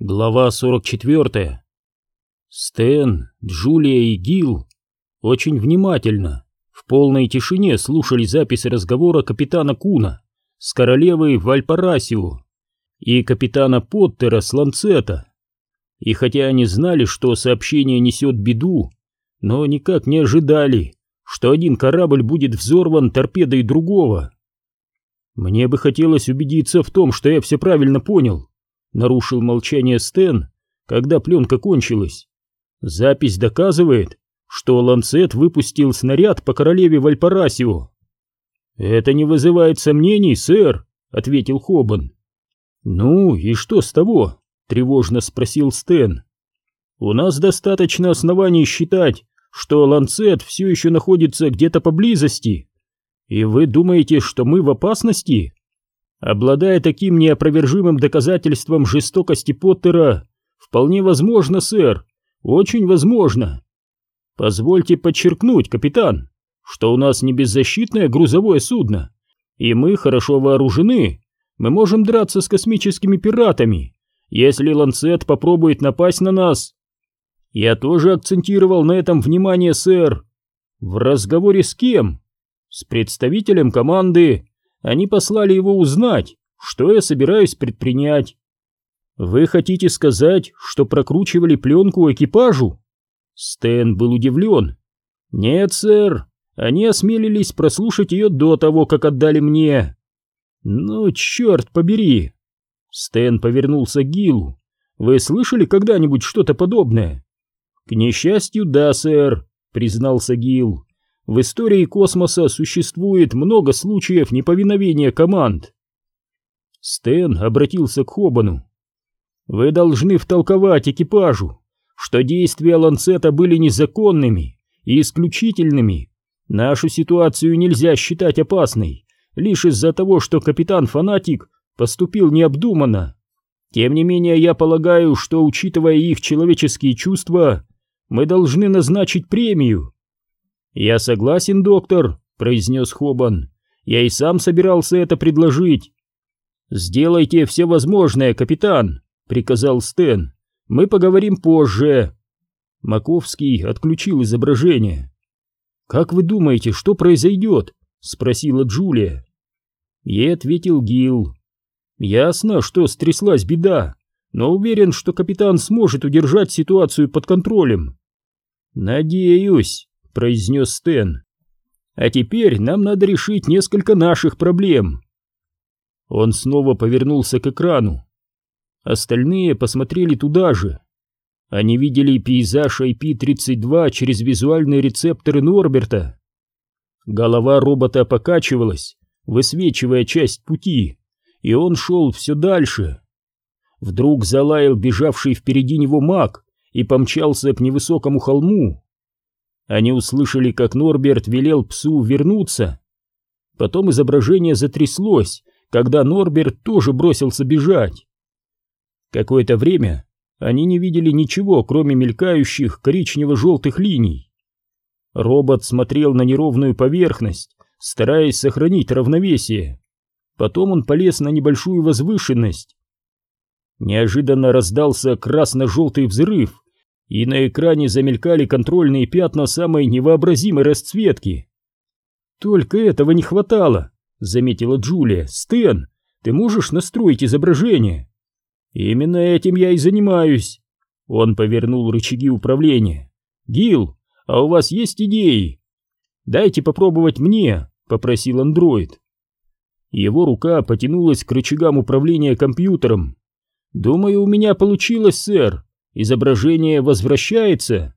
Глава 44. Стэн, Джулия и Гил очень внимательно, в полной тишине слушали записи разговора капитана Куна с королевой Вальпарасио и капитана Поттера с Ланцета. И хотя они знали, что сообщение несет беду, но никак не ожидали, что один корабль будет взорван торпедой другого. Мне бы хотелось убедиться в том, что я все правильно понял, Нарушил молчание Стэн, когда пленка кончилась. Запись доказывает, что Ланцет выпустил снаряд по королеве Вальпарасио. «Это не вызывает сомнений, сэр», — ответил Хобан. «Ну и что с того?» — тревожно спросил Стэн. «У нас достаточно оснований считать, что Ланцет все еще находится где-то поблизости. И вы думаете, что мы в опасности?» Обладая таким неопровержимым доказательством жестокости Поттера, вполне возможно, сэр, очень возможно. Позвольте подчеркнуть, капитан, что у нас не беззащитное грузовое судно, и мы хорошо вооружены. Мы можем драться с космическими пиратами, если Ланцет попробует напасть на нас. Я тоже акцентировал на этом внимание, сэр. В разговоре с кем? С представителем команды они послали его узнать, что я собираюсь предпринять. Вы хотите сказать, что прокручивали пленку экипажу? Стэн был удивлен. Нет, сэр, они осмелились прослушать ее до того, как отдали мне. Ну, черт побери. Стэн повернулся к Гилу. Вы слышали когда-нибудь что-то подобное? К несчастью, да, сэр, признался Гил. В истории космоса существует много случаев неповиновения команд. Стэн обратился к Хобану. Вы должны втолковать экипажу, что действия Ланцета были незаконными и исключительными. Нашу ситуацию нельзя считать опасной, лишь из-за того, что капитан-фанатик поступил необдуманно. Тем не менее, я полагаю, что, учитывая их человеческие чувства, мы должны назначить премию. «Я согласен, доктор», — произнес Хобан. «Я и сам собирался это предложить». «Сделайте все возможное, капитан», — приказал Стэн. «Мы поговорим позже». Маковский отключил изображение. «Как вы думаете, что произойдет?» — спросила Джулия. Ей ответил Гил. «Ясно, что стряслась беда, но уверен, что капитан сможет удержать ситуацию под контролем». «Надеюсь», произнес Стэн. А теперь нам надо решить несколько наших проблем. Он снова повернулся к экрану. Остальные посмотрели туда же. Они видели пейзаж IP-32 через визуальные рецепторы Норберта. Голова робота покачивалась, высвечивая часть пути, и он шел все дальше. Вдруг залаял бежавший впереди него маг и помчался к невысокому холму. Они услышали, как Норберт велел псу вернуться. Потом изображение затряслось, когда Норберт тоже бросился бежать. Какое-то время они не видели ничего, кроме мелькающих коричнево-желтых линий. Робот смотрел на неровную поверхность, стараясь сохранить равновесие. Потом он полез на небольшую возвышенность. Неожиданно раздался красно-желтый взрыв, и на экране замелькали контрольные пятна самой невообразимой расцветки. «Только этого не хватало», — заметила Джулия. «Стэн, ты можешь настроить изображение?» «Именно этим я и занимаюсь». Он повернул рычаги управления. «Гил, а у вас есть идеи?» «Дайте попробовать мне», — попросил андроид. Его рука потянулась к рычагам управления компьютером. «Думаю, у меня получилось, сэр. Изображение возвращается.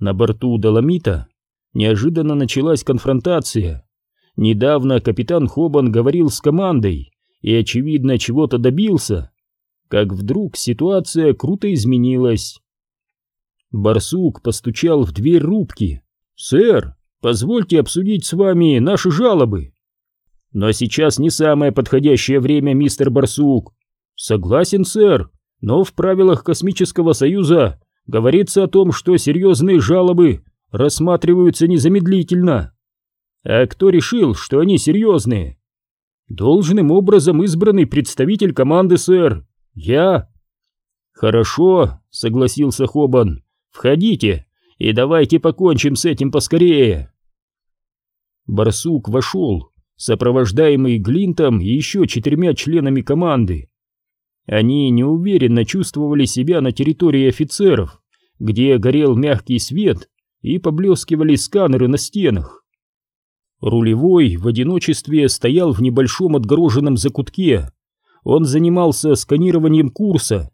На борту Доломита неожиданно началась конфронтация. Недавно капитан Хобан говорил с командой и, очевидно, чего-то добился, как вдруг ситуация круто изменилась. Барсук постучал в дверь рубки. «Сэр, позвольте обсудить с вами наши жалобы». «Но сейчас не самое подходящее время, мистер Барсук». «Согласен, сэр, но в правилах Космического Союза говорится о том, что серьезные жалобы рассматриваются незамедлительно. А кто решил, что они серьезные? Должным образом избранный представитель команды, сэр. Я? Хорошо, согласился Хобан. Входите и давайте покончим с этим поскорее. Барсук вошел, сопровождаемый Глинтом и еще четырьмя членами команды. Они неуверенно чувствовали себя на территории офицеров, где горел мягкий свет и поблескивали сканеры на стенах. Рулевой в одиночестве стоял в небольшом отгороженном закутке. Он занимался сканированием курса.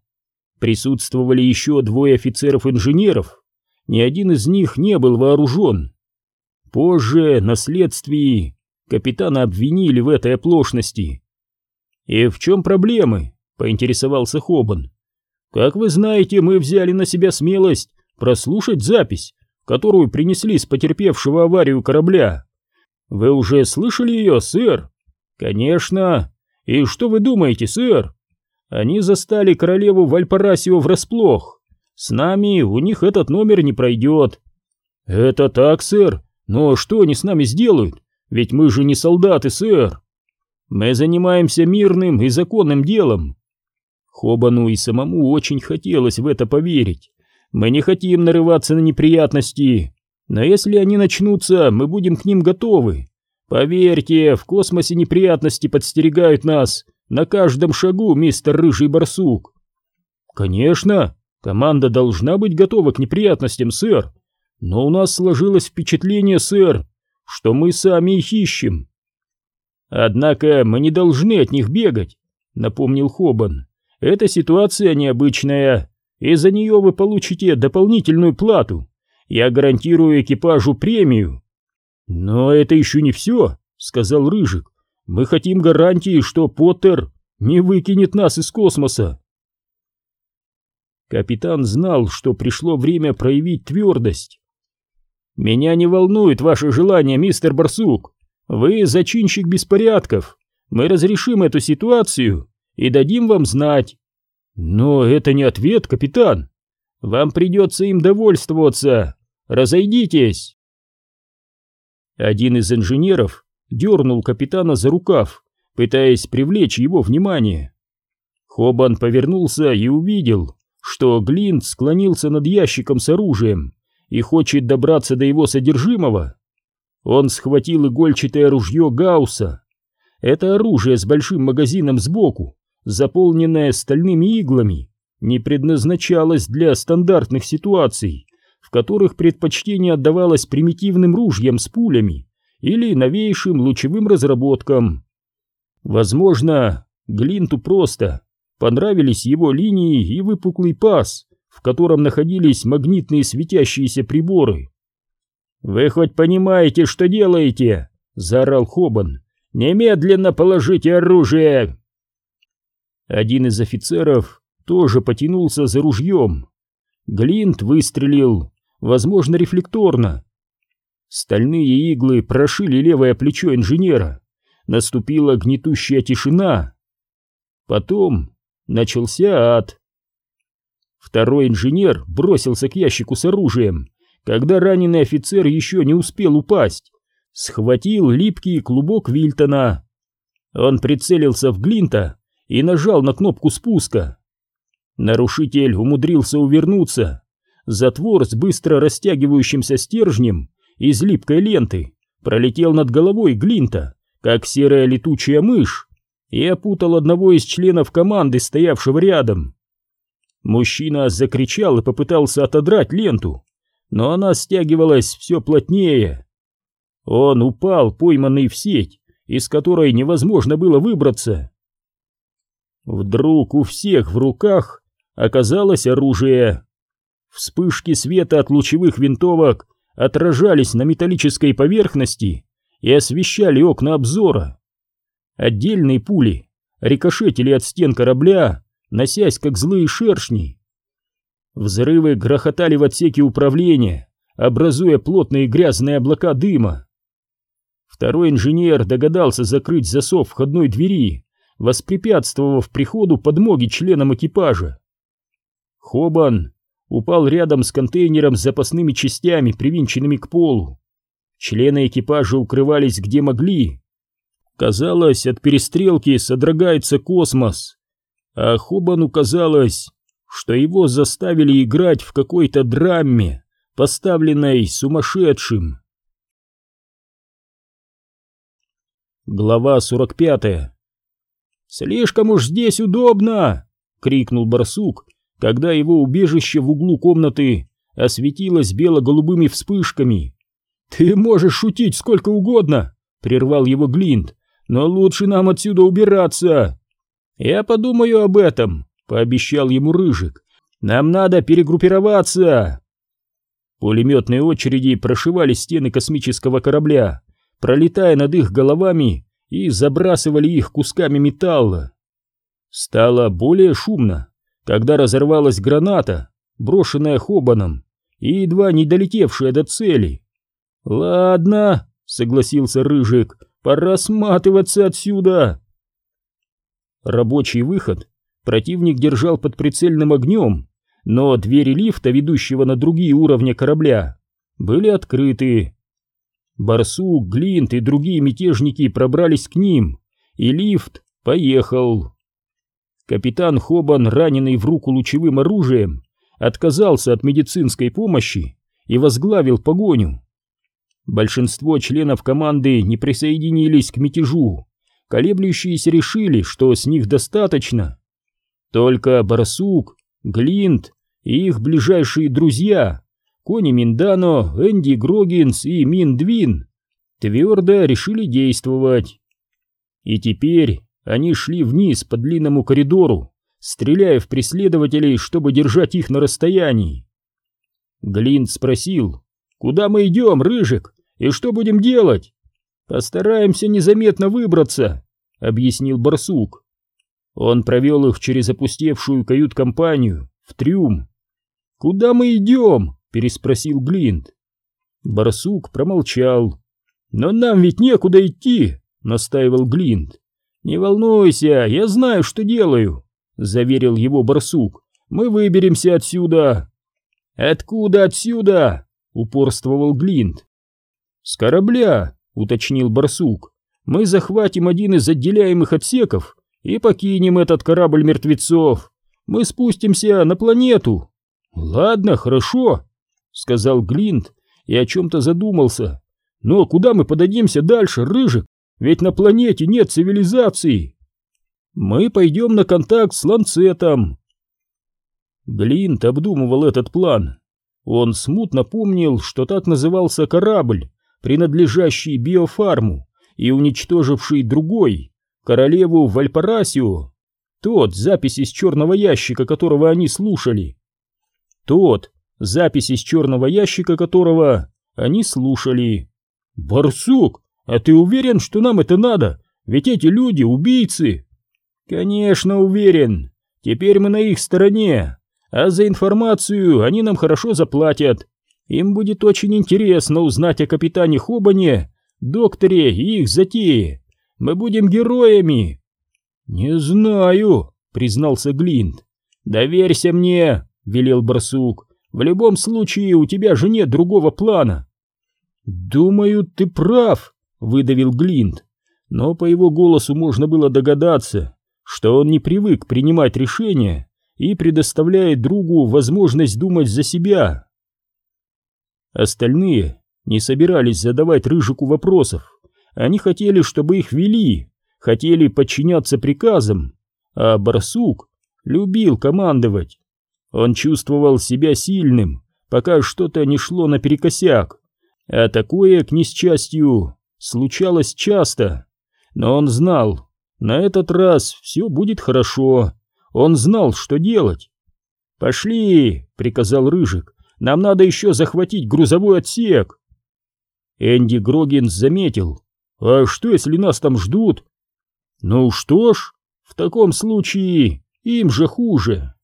Присутствовали еще двое офицеров-инженеров. Ни один из них не был вооружен. Позже, на следствии, капитана обвинили в этой оплошности. «И в чем проблемы?» — поинтересовался Хобан. «Как вы знаете, мы взяли на себя смелость прослушать запись, которую принесли с потерпевшего аварию корабля. Вы уже слышали ее, сэр? Конечно. И что вы думаете, сэр? Они застали королеву Вальпарасио врасплох. С нами у них этот номер не пройдет. Это так, сэр. Но что они с нами сделают? Ведь мы же не солдаты, сэр. Мы занимаемся мирным и законным делом. Хобану и самому очень хотелось в это поверить. Мы не хотим нарываться на неприятности, но если они начнутся, мы будем к ним готовы. Поверьте, в космосе неприятности подстерегают нас на каждом шагу, мистер Рыжий Барсук. Конечно, команда должна быть готова к неприятностям, сэр. Но у нас сложилось впечатление, сэр, что мы сами их ищем. Однако мы не должны от них бегать, напомнил Хобан. Эта ситуация необычная, и за нее вы получите дополнительную плату. Я гарантирую экипажу премию. Но это еще не все, сказал Рыжик. Мы хотим гарантии, что Поттер не выкинет нас из космоса. Капитан знал, что пришло время проявить твердость. «Меня не волнует ваше желание, мистер Барсук. Вы зачинщик беспорядков. Мы разрешим эту ситуацию и дадим вам знать». «Но это не ответ, капитан. Вам придется им довольствоваться. Разойдитесь!» Один из инженеров дернул капитана за рукав, пытаясь привлечь его внимание. Хобан повернулся и увидел, что Глинт склонился над ящиком с оружием и хочет добраться до его содержимого. Он схватил игольчатое ружье Гаусса. Это оружие с большим магазином сбоку, заполненное стальными иглами, не предназначалось для стандартных ситуаций, в которых предпочтение отдавалось примитивным ружьям с пулями или новейшим лучевым разработкам. Возможно, Глинту просто понравились его линии и выпуклый паз, в котором находились магнитные светящиеся приборы. «Вы хоть понимаете, что делаете?» — заорал Хобан. «Немедленно положите оружие!» Один из офицеров тоже потянулся за ружьем. Глинт выстрелил, возможно, рефлекторно. Стальные иглы прошили левое плечо инженера. Наступила гнетущая тишина. Потом начался ад. Второй инженер бросился к ящику с оружием, когда раненый офицер еще не успел упасть. Схватил липкий клубок Вильтона. Он прицелился в Глинта и нажал на кнопку спуска. Нарушитель умудрился увернуться. Затвор с быстро растягивающимся стержнем из липкой ленты пролетел над головой Глинта, как серая летучая мышь, и опутал одного из членов команды, стоявшего рядом. Мужчина закричал и попытался отодрать ленту, но она стягивалась все плотнее. Он упал, пойманный в сеть, из которой невозможно было выбраться. Вдруг у всех в руках оказалось оружие. Вспышки света от лучевых винтовок отражались на металлической поверхности и освещали окна обзора. Отдельные пули рикошетили от стен корабля, носясь как злые шершни. Взрывы грохотали в отсеке управления, образуя плотные грязные облака дыма. Второй инженер догадался закрыть засов входной двери, воспрепятствовав приходу подмоги членам экипажа. Хобан упал рядом с контейнером с запасными частями, привинченными к полу. Члены экипажа укрывались где могли. Казалось, от перестрелки содрогается космос. а Хобану казалось, что его заставили играть в какой-то драме, поставленной сумасшедшим. Глава 45 «Слишком уж здесь удобно!» — крикнул барсук, когда его убежище в углу комнаты осветилось бело-голубыми вспышками. «Ты можешь шутить сколько угодно!» — прервал его Глинт. «Но лучше нам отсюда убираться!» «Я подумаю об этом», — пообещал ему Рыжик. «Нам надо перегруппироваться!» Пулеметные очереди прошивали стены космического корабля, пролетая над их головами и забрасывали их кусками металла. Стало более шумно, когда разорвалась граната, брошенная Хобаном и едва не долетевшая до цели. «Ладно», — согласился Рыжик, — «пора сматываться отсюда». Рабочий выход противник держал под прицельным огнем, но двери лифта, ведущего на другие уровни корабля, были открыты. Барсук, Глинт и другие мятежники пробрались к ним, и лифт поехал. Капитан Хобан, раненый в руку лучевым оружием, отказался от медицинской помощи и возглавил погоню. Большинство членов команды не присоединились к мятежу, колеблющиеся решили, что с них достаточно. Только Барсук, Глинт и их ближайшие друзья Кони Миндано, Энди Грогинс и Мин Двин твердо решили действовать. И теперь они шли вниз по длинному коридору, стреляя в преследователей, чтобы держать их на расстоянии. Глинт спросил, «Куда мы идем, Рыжик, и что будем делать?» «Постараемся незаметно выбраться», — объяснил барсук. Он провел их через опустевшую кают-компанию в трюм. «Куда мы идем?» Переспросил Глинт. Барсук промолчал. «Но нам ведь некуда идти!» — настаивал Глинт. «Не волнуйся, я знаю, что делаю!» — заверил его барсук. «Мы выберемся отсюда!» «Откуда отсюда?» — упорствовал Глинт. «С корабля!» — уточнил барсук. «Мы захватим один из отделяемых отсеков и покинем этот корабль мертвецов. Мы спустимся на планету!» «Ладно, хорошо!» Сказал Глинт и о чем-то задумался. Но куда мы подадимся дальше, Рыжик? Ведь на планете нет цивилизации. Мы пойдем на контакт с Ланцетом. Глинт обдумывал этот план. Он смутно помнил, что так назывался корабль, принадлежащий биофарму и уничтоживший другой, королеву Вальпарасио. Тот, запись из черного ящика, которого они слушали. Тот, запись из черного ящика которого они слушали. «Барсук, а ты уверен, что нам это надо? Ведь эти люди убийцы!» «Конечно уверен. Теперь мы на их стороне, а за информацию они нам хорошо заплатят. Им будет очень интересно узнать о капитане Хобане, докторе и их затее. Мы будем героями!» «Не знаю», — признался Глинт. «Доверься мне», — велел барсук. В любом случае у тебя же нет другого плана. Думаю, ты прав, выдавил Глинт, но по его голосу можно было догадаться, что он не привык принимать решения и предоставляет другу возможность думать за себя. Остальные не собирались задавать Рыжику вопросов. Они хотели, чтобы их вели, хотели подчиняться приказам, а Барсук любил командовать. Он чувствовал себя сильным, пока что-то не шло наперекосяк, а такое, к несчастью, случалось часто. Но он знал, на этот раз все будет хорошо, он знал, что делать. «Пошли!» — приказал Рыжик. «Нам надо еще захватить грузовой отсек!» Энди Грогинс заметил. «А что, если нас там ждут?» «Ну что ж, в таком случае им же хуже!»